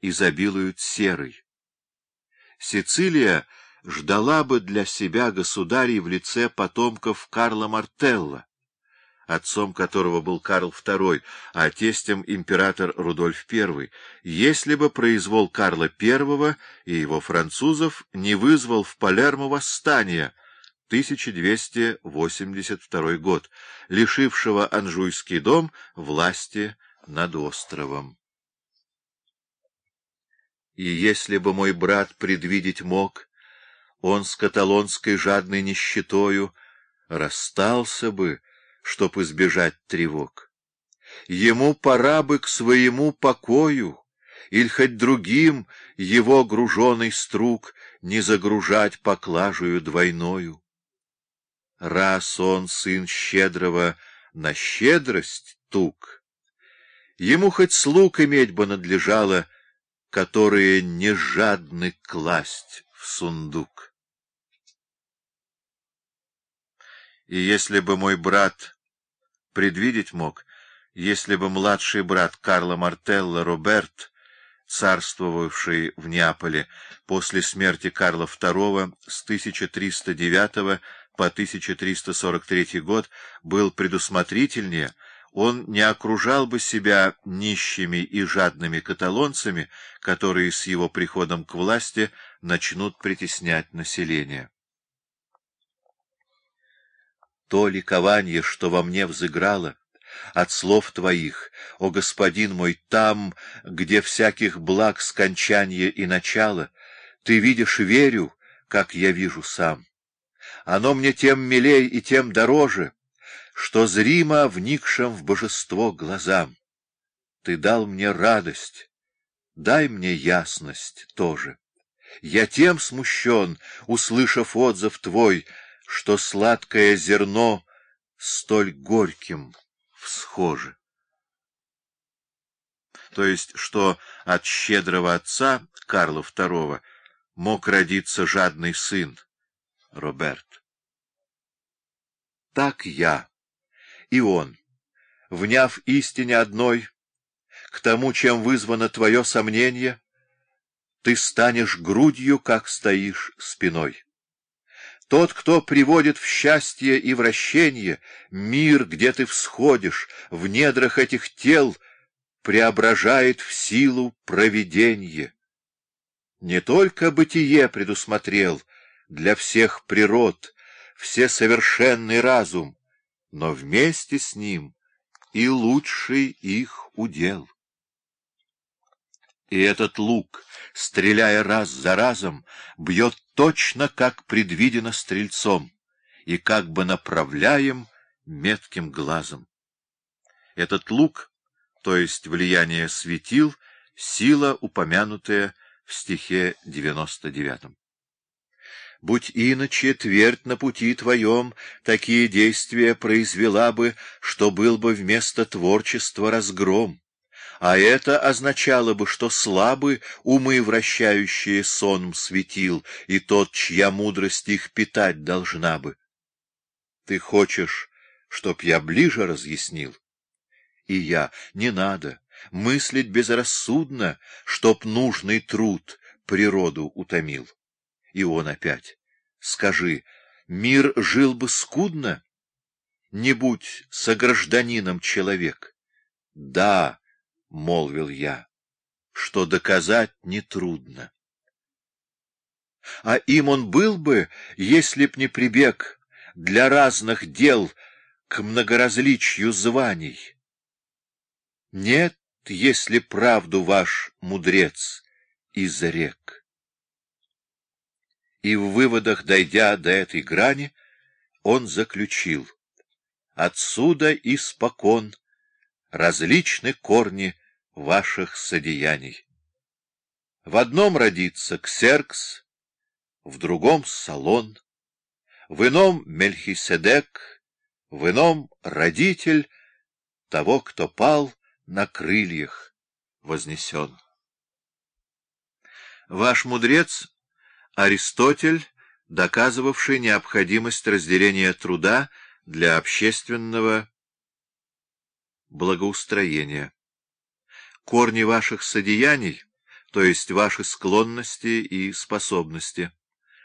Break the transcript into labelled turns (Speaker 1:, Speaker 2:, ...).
Speaker 1: изобилуют серой. Сицилия ждала бы для себя государей в лице потомков Карла Мартелла, отцом которого был Карл II, а тестем император Рудольф I, если бы произвол Карла I и его французов не вызвал в Палермо восстания 1282 год, лишившего Анжуйский дом власти над островом. И если бы мой брат предвидеть мог, он с каталонской жадной нищетою расстался бы, чтоб избежать тревог. Ему пора бы к своему покою, или хоть другим его груженый струк не загружать поклажею двойною. Раз он, сын щедрого, на щедрость тук, ему хоть слуг иметь бы надлежало, которые не жадны класть в сундук. И если бы мой брат предвидеть мог, если бы младший брат Карла Мартелла Роберт, царствовавший в Неаполе после смерти Карла II с 1309 по 1343 год, был предусмотрительнее, он не окружал бы себя нищими и жадными каталонцами, которые с его приходом к власти начнут притеснять население то ликование, что во мне взыграло, от слов твоих, о господин мой, там, где всяких благ скончание и начало, ты видишь, верю, как я вижу сам. Оно мне тем милей и тем дороже, что зримо вникшим в божество глазам. Ты дал мне радость, дай мне ясность тоже. Я тем смущен, услышав отзыв твой, что сладкое зерно столь горьким всхоже. То есть, что от щедрого отца Карла II мог родиться жадный сын Роберт. Так я и он, вняв истине одной, к тому, чем вызвано твое сомнение, ты станешь грудью, как стоишь спиной. Тот, кто приводит в счастье и вращение мир, где ты всходишь, в недрах этих тел, преображает в силу провиденье. Не только бытие предусмотрел для всех природ, все совершенный разум, но вместе с ним и лучший их удел. И этот лук, стреляя раз за разом, бьет точно, как предвидено стрельцом, и как бы направляем метким глазом. Этот лук, то есть влияние светил, сила, упомянутая в стихе 99. Будь иначе, твердь на пути твоем такие действия произвела бы, что был бы вместо творчества разгром а это означало бы, что слабы умы, вращающие соном светил, и тот, чья мудрость их питать должна бы. Ты хочешь, чтоб я ближе разъяснил? И я, не надо, мыслить безрассудно, чтоб нужный труд природу утомил. И он опять, скажи, мир жил бы скудно? Не будь согражданином человек. Да, — молвил я, — что доказать нетрудно. А им он был бы, если б не прибег для разных дел к многоразличию званий. Нет, если правду ваш мудрец изрек. И в выводах, дойдя до этой грани, он заключил. Отсюда испокон различны корни ваших содеяний. В одном родится Ксеркс, в другом — Салон, в ином — Мельхиседек, в ином — родитель того, кто пал на крыльях вознесен. Ваш мудрец — Аристотель, доказывавший необходимость разделения труда для общественного благоустроения. Корни ваших содеяний то есть ваши склонности и способности.